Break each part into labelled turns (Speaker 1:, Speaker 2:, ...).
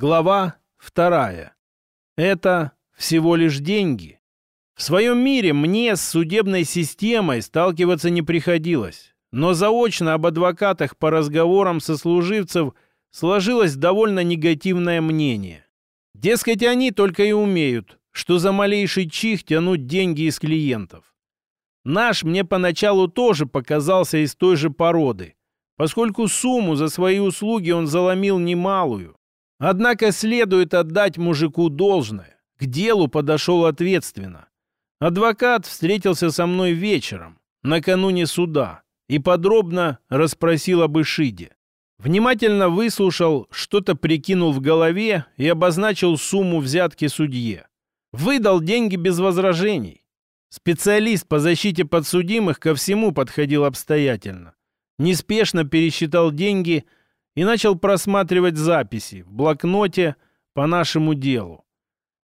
Speaker 1: Глава вторая. Это всего лишь деньги. В своем мире мне с судебной системой сталкиваться не приходилось, но заочно об адвокатах по разговорам сослуживцев сложилось довольно негативное мнение. Дескать, они только и умеют, что за малейший чих тянуть деньги из клиентов. Наш мне поначалу тоже показался из той же породы, поскольку сумму за свои услуги он заломил немалую. Однако следует отдать мужику должное. К делу подошел ответственно. Адвокат встретился со мной вечером, накануне суда, и подробно расспросил об Ишиде. Внимательно выслушал, что-то прикинул в голове и обозначил сумму взятки судье. Выдал деньги без возражений. Специалист по защите подсудимых ко всему подходил обстоятельно. Неспешно пересчитал деньги – и начал просматривать записи в блокноте по нашему делу.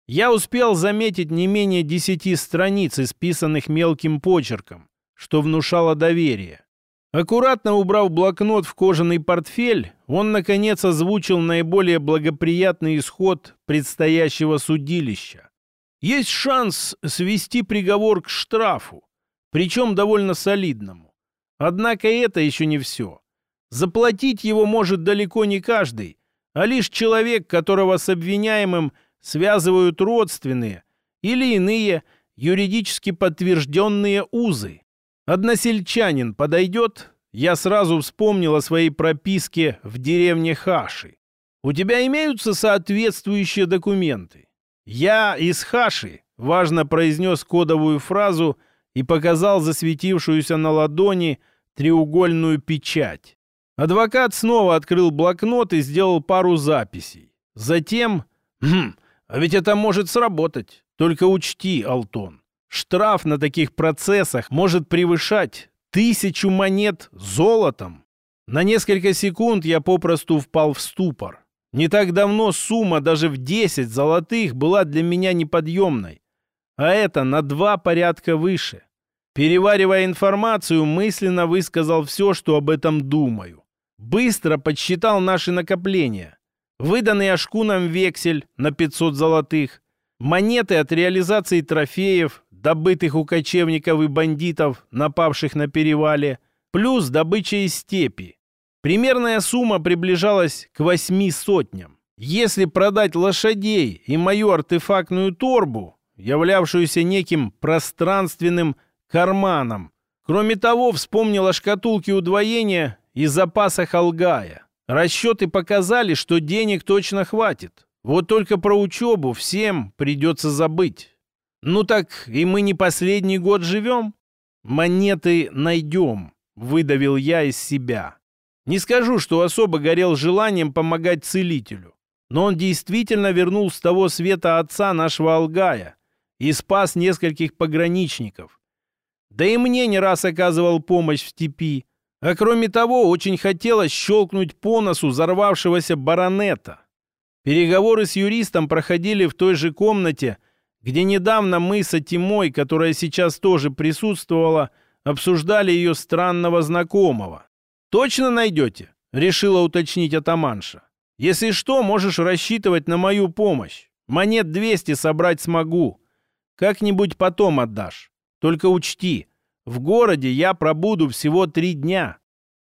Speaker 1: Я успел заметить не менее десяти страниц, исписанных мелким почерком, что внушало доверие. Аккуратно убрав блокнот в кожаный портфель, он, наконец, озвучил наиболее благоприятный исход предстоящего судилища. Есть шанс свести приговор к штрафу, причем довольно солидному. Однако это еще не все. Заплатить его может далеко не каждый, а лишь человек, которого с обвиняемым связывают родственные или иные юридически подтвержденные узы. Односельчанин подойдет? Я сразу вспомнил о своей прописке в деревне Хаши. У тебя имеются соответствующие документы? Я из Хаши, важно произнес кодовую фразу и показал засветившуюся на ладони треугольную печать. Адвокат снова открыл блокнот и сделал пару записей. Затем... Хм, а ведь это может сработать. Только учти, Алтон, штраф на таких процессах может превышать тысячу монет золотом. На несколько секунд я попросту впал в ступор. Не так давно сумма даже в 10 золотых была для меня неподъемной. А это на два порядка выше. Переваривая информацию, мысленно высказал все, что об этом думаю. Быстро подсчитал наши накопления. Выданный Ашкуном вексель на 500 золотых, монеты от реализации трофеев, добытых у кочевников и бандитов, напавших на перевале, плюс добыча из степи. Примерная сумма приближалась к восьми сотням. Если продать лошадей и мою артефактную торбу, являвшуюся неким пространственным карманом, кроме того, вспомнил о шкатулке удвоения и запасах Алгая. Расчеты показали, что денег точно хватит. Вот только про учебу всем придется забыть. Ну так и мы не последний год живем? Монеты найдем, выдавил я из себя. Не скажу, что особо горел желанием помогать целителю. Но он действительно вернул с того света отца нашего Алгая и спас нескольких пограничников. Да и мне не раз оказывал помощь в степи. А кроме того, очень хотелось щелкнуть по носу взорвавшегося баронета. Переговоры с юристом проходили в той же комнате, где недавно мы с Атимой, которая сейчас тоже присутствовала, обсуждали ее странного знакомого. «Точно найдете?» — решила уточнить атаманша. «Если что, можешь рассчитывать на мою помощь. Монет 200 собрать смогу. Как-нибудь потом отдашь. Только учти, в городе я пробуду всего три дня.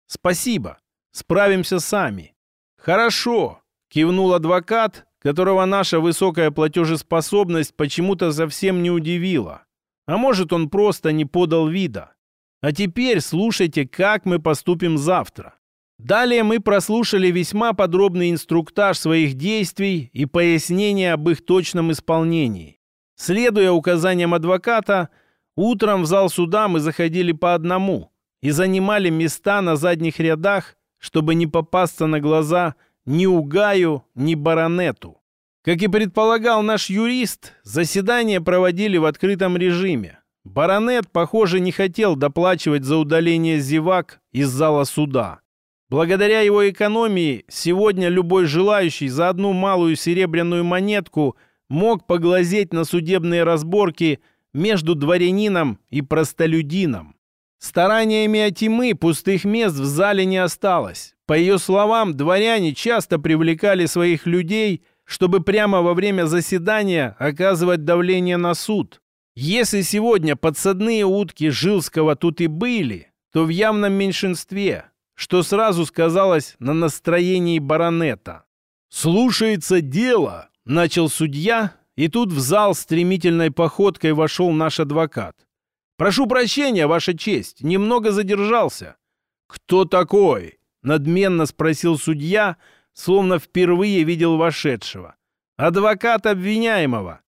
Speaker 1: Спасибо. Справимся сами. Хорошо, кивнул адвокат, которого наша высокая платежеспособность почему-то совсем не удивила. А может, он просто не подал вида. А теперь слушайте, как мы поступим завтра. Далее мы прослушали весьма подробный инструктаж своих действий и пояснение об их точном исполнении. Следуя указаниям адвоката, Утром в зал суда мы заходили по одному и занимали места на задних рядах, чтобы не попасться на глаза ни Угаю, ни Баронету. Как и предполагал наш юрист, заседание проводили в открытом режиме. Баронет, похоже, не хотел доплачивать за удаление зевак из зала суда. Благодаря его экономии, сегодня любой желающий за одну малую серебряную монетку мог поглазеть на судебные разборки – между дворянином и простолюдином. Стараниями Атимы пустых мест в зале не осталось. По ее словам, дворяне часто привлекали своих людей, чтобы прямо во время заседания оказывать давление на суд. Если сегодня подсадные утки Жилского тут и были, то в явном меньшинстве, что сразу сказалось на настроении баронета. «Слушается дело», — начал судья, и тут в зал стремительной походкой вошел наш адвокат. «Прошу прощения, Ваша честь, немного задержался». «Кто такой?» — надменно спросил судья, словно впервые видел вошедшего. «Адвокат обвиняемого».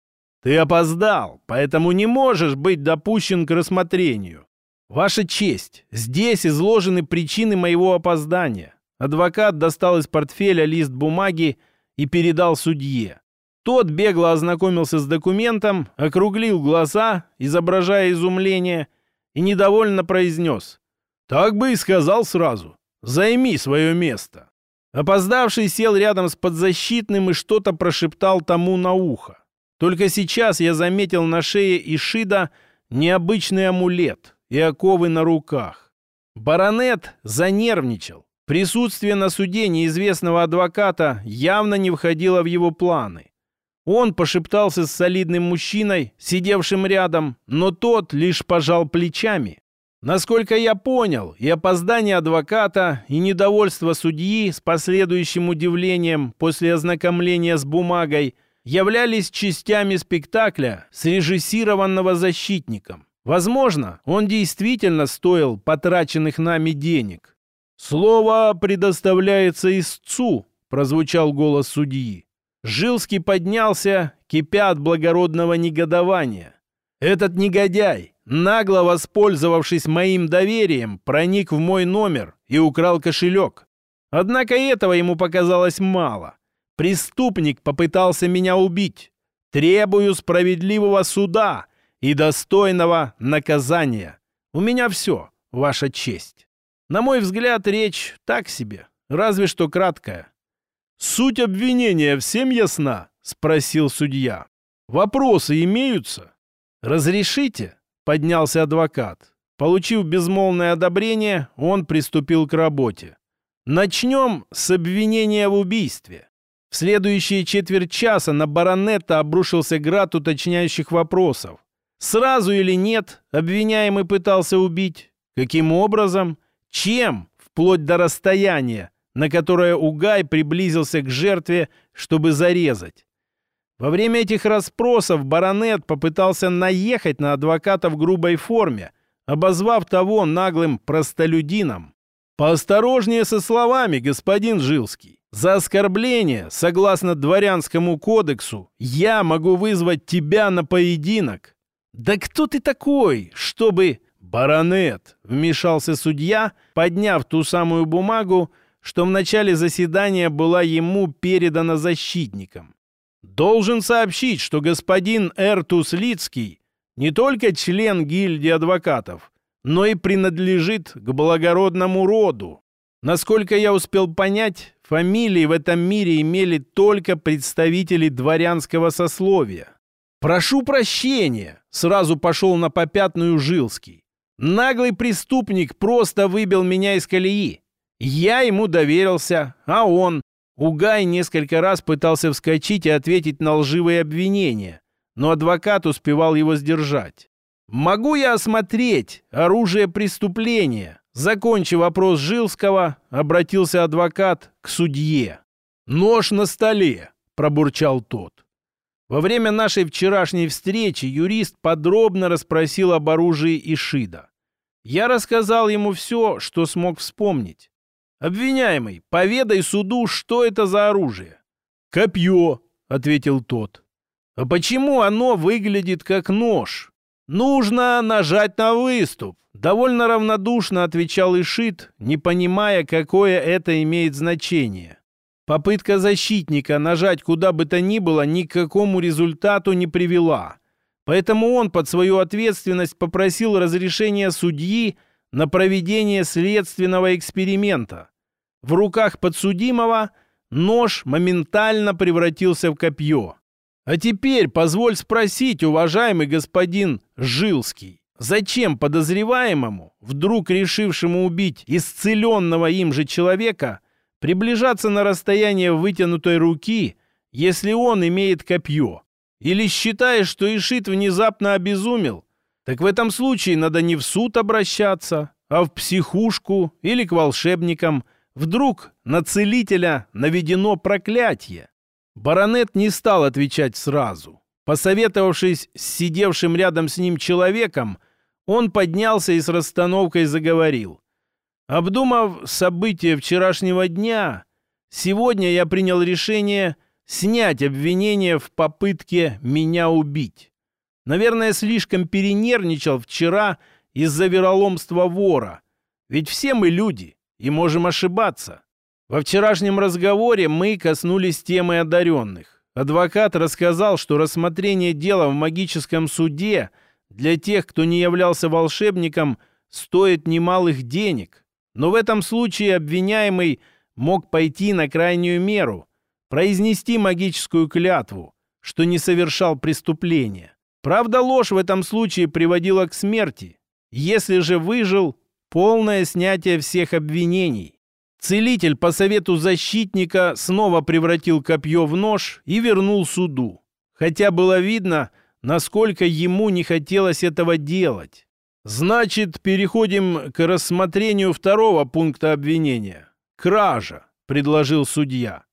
Speaker 1: «Ты опоздал, поэтому не можешь быть допущен к рассмотрению». «Ваша честь, здесь изложены причины моего опоздания». Адвокат достал из портфеля лист бумаги и передал судье. Тот бегло ознакомился с документом, округлил глаза, изображая изумление, и недовольно произнес. «Так бы и сказал сразу. Займи свое место». Опоздавший сел рядом с подзащитным и что-то прошептал тому на ухо. Только сейчас я заметил на шее Ишида необычный амулет и оковы на руках. Баронет занервничал. Присутствие на суде неизвестного адвоката явно не входило в его планы. Он пошептался с солидным мужчиной, сидевшим рядом, но тот лишь пожал плечами. Насколько я понял, и опоздание адвоката, и недовольство судьи с последующим удивлением после ознакомления с бумагой являлись частями спектакля, срежиссированного защитником. Возможно, он действительно стоил потраченных нами денег. «Слово предоставляется истцу», — прозвучал голос судьи. Жилский поднялся, кипя от благородного негодования. Этот негодяй, нагло воспользовавшись моим доверием, проник в мой номер и украл кошелек. Однако этого ему показалось мало. Преступник попытался меня убить. Требую справедливого суда и достойного наказания. У меня все, ваша честь. На мой взгляд, речь так себе, разве что краткая. «Суть обвинения всем ясна?» — спросил судья. «Вопросы имеются?» «Разрешите?» — поднялся адвокат. Получив безмолвное одобрение, он приступил к работе. «Начнем с обвинения в убийстве». В следующие четверть часа на баронета обрушился град уточняющих вопросов. Сразу или нет обвиняемый пытался убить? Каким образом? Чем? Вплоть до расстояния на которое Угай приблизился к жертве, чтобы зарезать. Во время этих расспросов баронет попытался наехать на адвоката в грубой форме, обозвав того наглым простолюдином. «Поосторожнее со словами, господин Жилский. За оскорбление, согласно дворянскому кодексу, я могу вызвать тебя на поединок». «Да кто ты такой, чтобы...» «Баронет», — вмешался судья, подняв ту самую бумагу, что в начале заседания была ему передана защитником. Должен сообщить, что господин Эртус Лицкий не только член гильдии адвокатов, но и принадлежит к благородному роду. Насколько я успел понять, фамилии в этом мире имели только представители дворянского сословия. «Прошу прощения!» — сразу пошел на попятную Жилский. «Наглый преступник просто выбил меня из колеи. Я ему доверился, а он... Угай несколько раз пытался вскочить и ответить на лживые обвинения, но адвокат успевал его сдержать. «Могу я осмотреть оружие преступления?» Закончив вопрос Жилского, обратился адвокат к судье. «Нож на столе», — пробурчал тот. Во время нашей вчерашней встречи юрист подробно расспросил об оружии Ишида. Я рассказал ему все, что смог вспомнить. «Обвиняемый, поведай суду, что это за оружие». «Копье», — ответил тот. «А почему оно выглядит как нож?» «Нужно нажать на выступ», — довольно равнодушно отвечал Ишит, не понимая, какое это имеет значение. Попытка защитника нажать куда бы то ни было ни к какому результату не привела. Поэтому он под свою ответственность попросил разрешения судьи на проведение следственного эксперимента. В руках подсудимого нож моментально превратился в копье. А теперь позволь спросить, уважаемый господин Жилский, зачем подозреваемому, вдруг решившему убить исцеленного им же человека, приближаться на расстояние вытянутой руки, если он имеет копье? Или считаешь, что Ишит внезапно обезумел? Так в этом случае надо не в суд обращаться, а в психушку или к волшебникам. Вдруг на целителя наведено проклятие. Баронет не стал отвечать сразу. Посоветовавшись с сидевшим рядом с ним человеком, он поднялся и с расстановкой заговорил. Обдумав события вчерашнего дня, сегодня я принял решение снять обвинение в попытке меня убить. Наверное, слишком перенервничал вчера из-за вероломства вора. Ведь все мы люди и можем ошибаться. Во вчерашнем разговоре мы коснулись темы одаренных. Адвокат рассказал, что рассмотрение дела в магическом суде для тех, кто не являлся волшебником, стоит немалых денег. Но в этом случае обвиняемый мог пойти на крайнюю меру, произнести магическую клятву, что не совершал преступления. Правда, ложь в этом случае приводила к смерти. Если же выжил, полное снятие всех обвинений. Целитель по совету защитника снова превратил копье в нож и вернул суду. Хотя было видно, насколько ему не хотелось этого делать. Значит, переходим к рассмотрению второго пункта обвинения. Кража, предложил судья.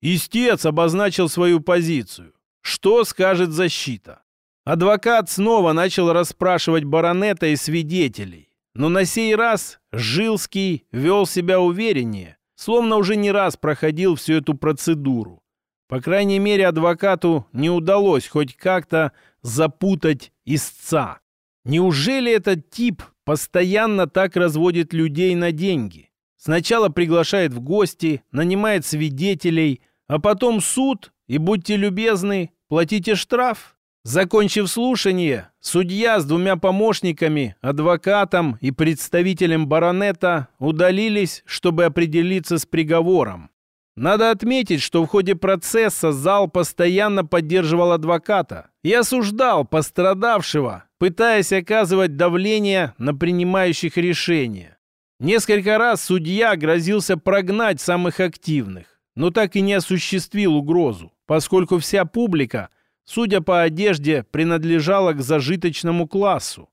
Speaker 1: Истец обозначил свою позицию. Что скажет защита? Адвокат снова начал расспрашивать баронета и свидетелей. Но на сей раз Жилский вел себя увереннее, словно уже не раз проходил всю эту процедуру. По крайней мере, адвокату не удалось хоть как-то запутать истца. Неужели этот тип постоянно так разводит людей на деньги? Сначала приглашает в гости, нанимает свидетелей, а потом суд, и будьте любезны, платите штраф? Закончив слушание, судья с двумя помощниками, адвокатом и представителем баронета удалились, чтобы определиться с приговором. Надо отметить, что в ходе процесса зал постоянно поддерживал адвоката и осуждал пострадавшего, пытаясь оказывать давление на принимающих решения. Несколько раз судья грозился прогнать самых активных, но так и не осуществил угрозу, поскольку вся публика – судя по одежде, принадлежала к зажиточному классу.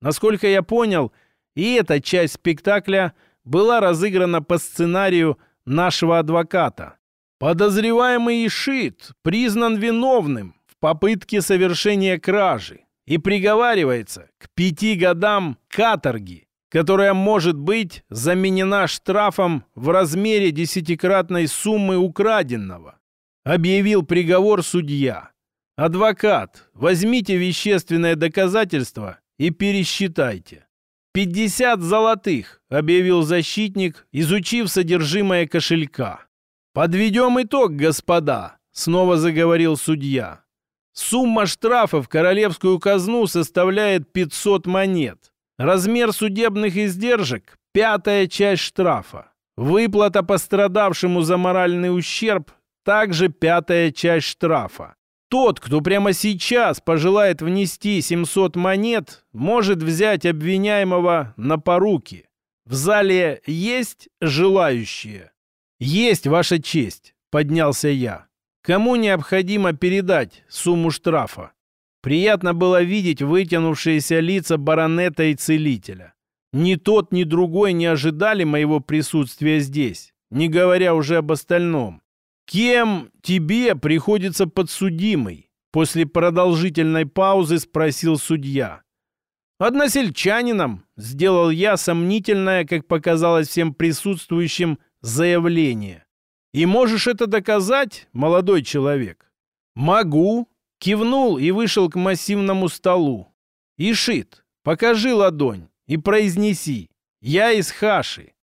Speaker 1: Насколько я понял, и эта часть спектакля была разыграна по сценарию нашего адвоката. Подозреваемый Ишит признан виновным в попытке совершения кражи и приговаривается к пяти годам каторги, которая может быть заменена штрафом в размере десятикратной суммы украденного, объявил приговор судья. «Адвокат, возьмите вещественное доказательство и пересчитайте». «Пятьдесят золотых», — объявил защитник, изучив содержимое кошелька. «Подведем итог, господа», — снова заговорил судья. «Сумма штрафа в королевскую казну составляет 500 монет. Размер судебных издержек — пятая часть штрафа. Выплата пострадавшему за моральный ущерб — также пятая часть штрафа. Тот, кто прямо сейчас пожелает внести 700 монет, может взять обвиняемого на поруки. В зале есть желающие? Есть, Ваша честь, поднялся я. Кому необходимо передать сумму штрафа? Приятно было видеть вытянувшиеся лица баронета и целителя. Ни тот, ни другой не ожидали моего присутствия здесь, не говоря уже об остальном. «Кем тебе приходится подсудимый?» После продолжительной паузы спросил судья. «Односельчанином», — сделал я сомнительное, как показалось всем присутствующим, заявление. «И можешь это доказать, молодой человек?» «Могу», — кивнул и вышел к массивному столу. «Ишит, покажи ладонь и произнеси. Я из Хаши».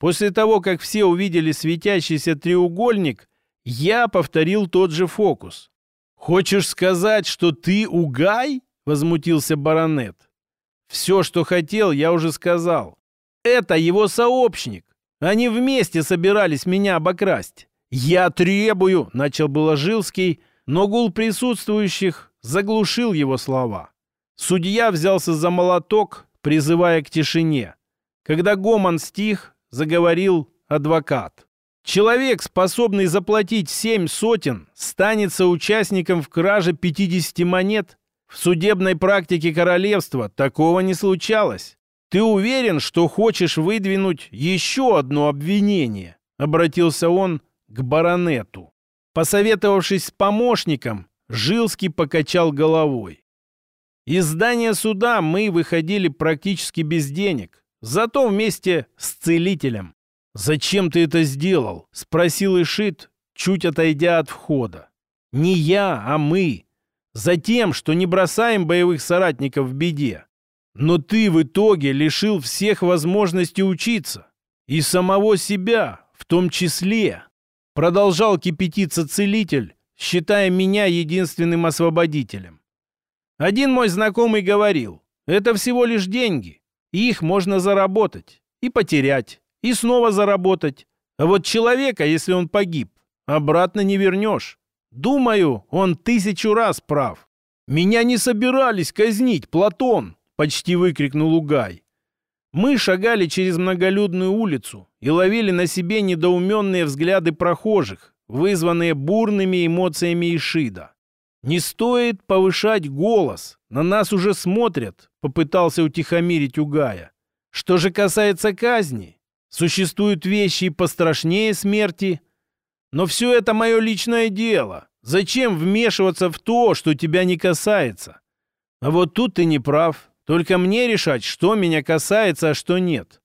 Speaker 1: После того, как все увидели светящийся треугольник, я повторил тот же фокус. «Хочешь сказать, что ты угай?» — возмутился баронет. «Все, что хотел, я уже сказал. Это его сообщник. Они вместе собирались меня обокрасть. Я требую!» — начал было Жилский, но гул присутствующих заглушил его слова. Судья взялся за молоток, призывая к тишине. Когда гомон стих, заговорил адвокат. Человек, способный заплатить семь сотен, станется участником в краже 50 монет? В судебной практике королевства такого не случалось. Ты уверен, что хочешь выдвинуть еще одно обвинение? Обратился он к баронету. Посоветовавшись с помощником, Жилский покачал головой. Из здания суда мы выходили практически без денег, зато вместе с целителем. «Зачем ты это сделал?» — спросил Ишит, чуть отойдя от входа. «Не я, а мы. Затем, что не бросаем боевых соратников в беде. Но ты в итоге лишил всех возможности учиться. И самого себя, в том числе». Продолжал кипятиться целитель, считая меня единственным освободителем. Один мой знакомый говорил, это всего лишь деньги, их можно заработать и потерять и снова заработать. А вот человека, если он погиб, обратно не вернешь. Думаю, он тысячу раз прав. «Меня не собирались казнить, Платон!» — почти выкрикнул Угай. Мы шагали через многолюдную улицу и ловили на себе недоуменные взгляды прохожих, вызванные бурными эмоциями Ишида. «Не стоит повышать голос, на нас уже смотрят», — попытался утихомирить Угая. «Что же касается казни, Существуют вещи и пострашнее смерти. Но все это мое личное дело. Зачем вмешиваться в то, что тебя не касается? А вот тут ты не прав. Только мне решать, что меня касается, а что нет.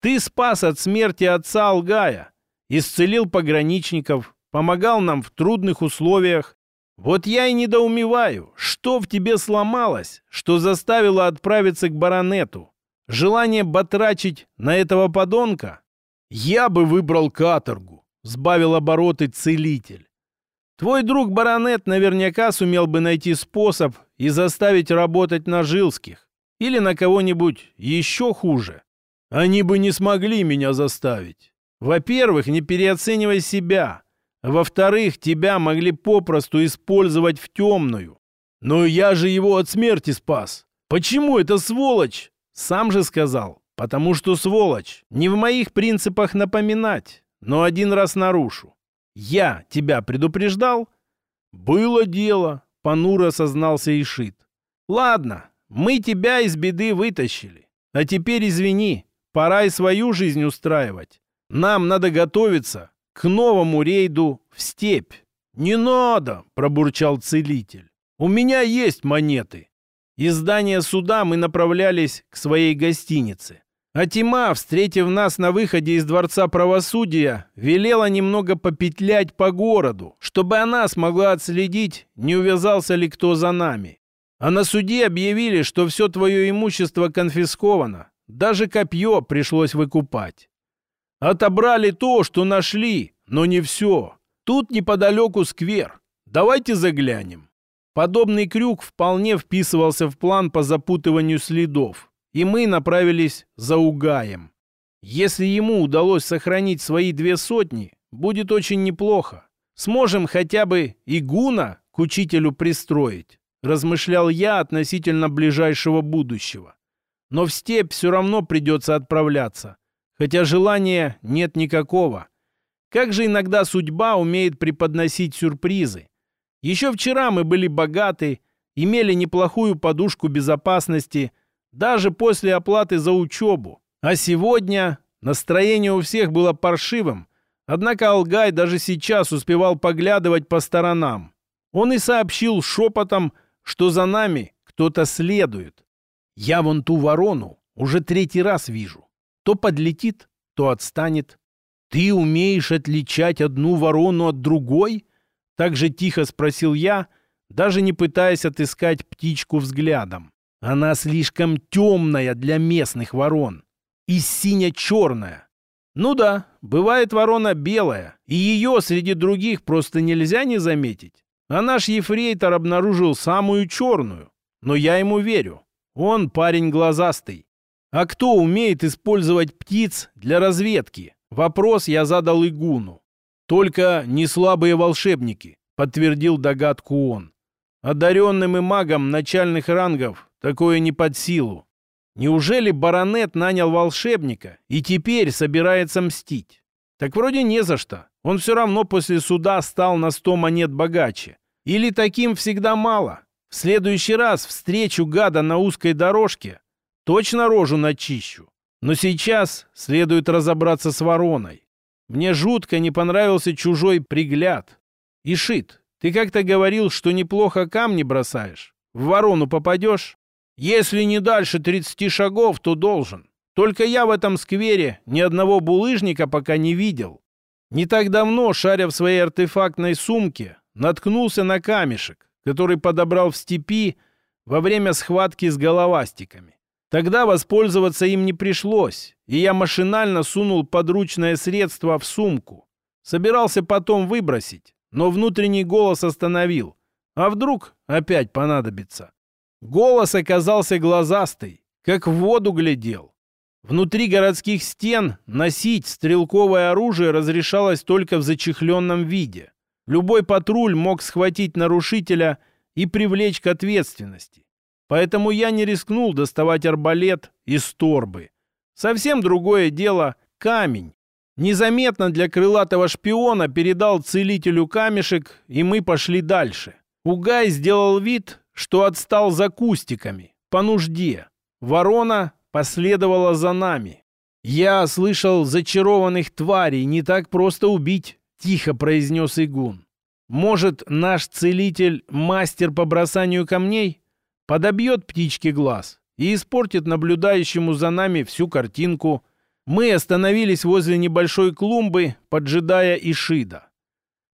Speaker 1: Ты спас от смерти отца Алгая, исцелил пограничников, помогал нам в трудных условиях. Вот я и недоумеваю, что в тебе сломалось, что заставило отправиться к баронету. Желание батрачить на этого подонка? Я бы выбрал каторгу, сбавил обороты целитель. Твой друг баронет наверняка сумел бы найти способ и заставить работать на жилских. Или на кого-нибудь еще хуже. Они бы не смогли меня заставить. Во-первых, не переоценивай себя. Во-вторых, тебя могли попросту использовать в темную. Но я же его от смерти спас. Почему эта сволочь сам же сказал, потому что сволочь. Не в моих принципах напоминать, но один раз нарушу. Я тебя предупреждал? Было дело, понуро сознался Ишит. Ладно, мы тебя из беды вытащили. А теперь извини, пора и свою жизнь устраивать. Нам надо готовиться к новому рейду в степь. «Не надо!» – пробурчал целитель. «У меня есть монеты. Из здания суда мы направлялись к своей гостинице. А Тима, встретив нас на выходе из Дворца Правосудия, велела немного попетлять по городу, чтобы она смогла отследить, не увязался ли кто за нами. А на суде объявили, что все твое имущество конфисковано. Даже копье пришлось выкупать. Отобрали то, что нашли, но не все. Тут неподалеку сквер. Давайте заглянем. Подобный крюк вполне вписывался в план по запутыванию следов, и мы направились за Угаем. Если ему удалось сохранить свои две сотни, будет очень неплохо. Сможем хотя бы и Гуна к учителю пристроить, размышлял я относительно ближайшего будущего. Но в степь все равно придется отправляться, хотя желания нет никакого. Как же иногда судьба умеет преподносить сюрпризы. Еще вчера мы были богаты, имели неплохую подушку безопасности, даже после оплаты за учебу. А сегодня настроение у всех было паршивым, однако Алгай даже сейчас успевал поглядывать по сторонам. Он и сообщил шепотом, что за нами кто-то следует. Я вон ту ворону уже третий раз вижу. То подлетит, то отстанет. Ты умеешь отличать одну ворону от другой? Так же тихо спросил я, даже не пытаясь отыскать птичку взглядом. Она слишком темная для местных ворон. И синя-черная. Ну да, бывает ворона белая, и ее среди других просто нельзя не заметить. А наш ефрейтор обнаружил самую черную. Но я ему верю. Он парень глазастый. А кто умеет использовать птиц для разведки? Вопрос я задал Игуну. «Только не слабые волшебники», — подтвердил догадку он. «Одаренным и магам начальных рангов такое не под силу. Неужели баронет нанял волшебника и теперь собирается мстить? Так вроде не за что. Он все равно после суда стал на сто монет богаче. Или таким всегда мало. В следующий раз встречу гада на узкой дорожке, точно рожу начищу. Но сейчас следует разобраться с вороной. Мне жутко не понравился чужой пригляд. Ишит, ты как-то говорил, что неплохо камни бросаешь. В ворону попадешь? Если не дальше 30 шагов, то должен. Только я в этом сквере ни одного булыжника пока не видел. Не так давно, шаря в своей артефактной сумке, наткнулся на камешек, который подобрал в степи во время схватки с головастиками. Тогда воспользоваться им не пришлось, и я машинально сунул подручное средство в сумку. Собирался потом выбросить, но внутренний голос остановил. А вдруг опять понадобится? Голос оказался глазастый, как в воду глядел. Внутри городских стен носить стрелковое оружие разрешалось только в зачехленном виде. Любой патруль мог схватить нарушителя и привлечь к ответственности. Поэтому я не рискнул доставать арбалет из торбы. Совсем другое дело — камень. Незаметно для крылатого шпиона передал целителю камешек, и мы пошли дальше. Угай сделал вид, что отстал за кустиками, по нужде. Ворона последовала за нами. «Я слышал зачарованных тварей, не так просто убить», — тихо произнес Игун. «Может, наш целитель — мастер по бросанию камней? Подобьет птичке глаз и испортит наблюдающему за нами всю картинку». Мы остановились возле небольшой клумбы, поджидая Ишида.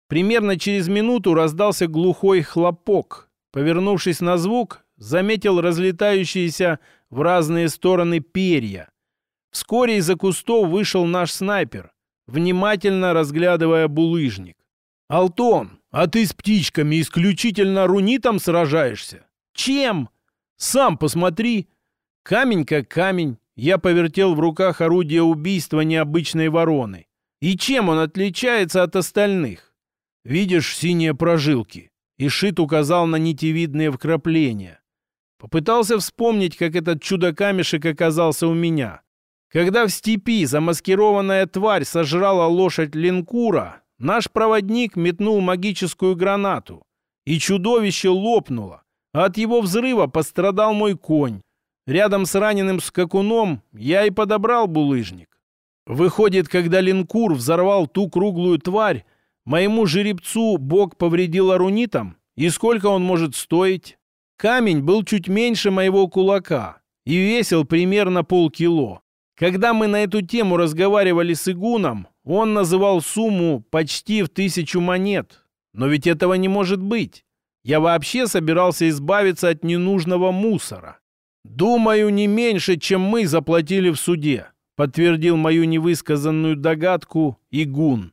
Speaker 1: Примерно через минуту раздался глухой хлопок. Повернувшись на звук, заметил разлетающиеся в разные стороны перья. Вскоре из-за кустов вышел наш снайпер, внимательно разглядывая булыжник. «Алтон, а ты с птичками исключительно рунитом сражаешься? Чем? Сам посмотри. Камень как камень, я повертел в руках орудие убийства необычной вороны. И чем он отличается от остальных? Видишь синие прожилки? Ишит указал на нитевидные вкрапления. Попытался вспомнить, как этот чудо-камешек оказался у меня. Когда в степи замаскированная тварь сожрала лошадь линкура, наш проводник метнул магическую гранату, и чудовище лопнуло. От его взрыва пострадал мой конь, Рядом с раненым скакуном я и подобрал булыжник. Выходит, когда линкур взорвал ту круглую тварь, моему жеребцу бог повредил арунитом? И сколько он может стоить? Камень был чуть меньше моего кулака и весил примерно полкило. Когда мы на эту тему разговаривали с Игуном, он называл сумму почти в тысячу монет. Но ведь этого не может быть. Я вообще собирался избавиться от ненужного мусора. «Думаю, не меньше, чем мы заплатили в суде», подтвердил мою невысказанную догадку Игун.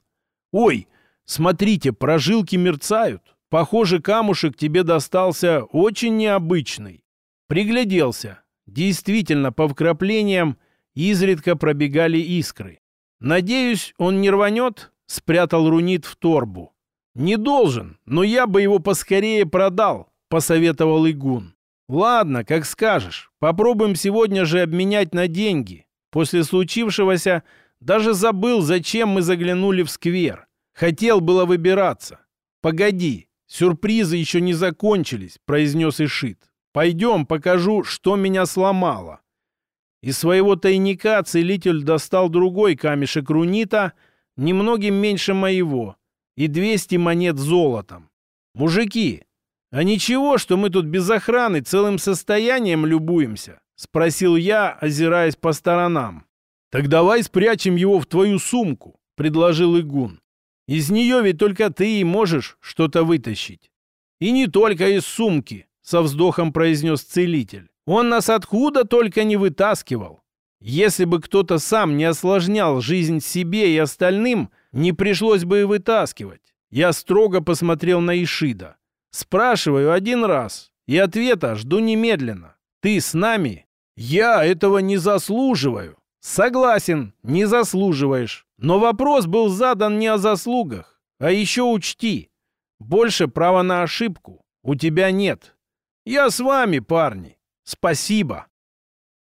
Speaker 1: «Ой, смотрите, прожилки мерцают. Похоже, камушек тебе достался очень необычный». Пригляделся. Действительно, по вкраплениям изредка пробегали искры. «Надеюсь, он не рванет?» — спрятал рунит в торбу. «Не должен, но я бы его поскорее продал», — посоветовал Игун. «Ладно, как скажешь. Попробуем сегодня же обменять на деньги. После случившегося даже забыл, зачем мы заглянули в сквер. Хотел было выбираться. Погоди, сюрпризы еще не закончились», — произнес Ишит. «Пойдем, покажу, что меня сломало». Из своего тайника целитель достал другой камешек рунита, немногим меньше моего, и 200 монет золотом. «Мужики, «А ничего, что мы тут без охраны целым состоянием любуемся?» — спросил я, озираясь по сторонам. «Так давай спрячем его в твою сумку», — предложил Игун. «Из нее ведь только ты и можешь что-то вытащить». «И не только из сумки», — со вздохом произнес целитель. «Он нас откуда только не вытаскивал. Если бы кто-то сам не осложнял жизнь себе и остальным, не пришлось бы и вытаскивать». Я строго посмотрел на Ишида. Спрашиваю один раз, и ответа жду немедленно. Ты с нами? Я этого не заслуживаю. Согласен, не заслуживаешь. Но вопрос был задан не о заслугах. А еще учти, больше права на ошибку у тебя нет. Я с вами, парни. Спасибо.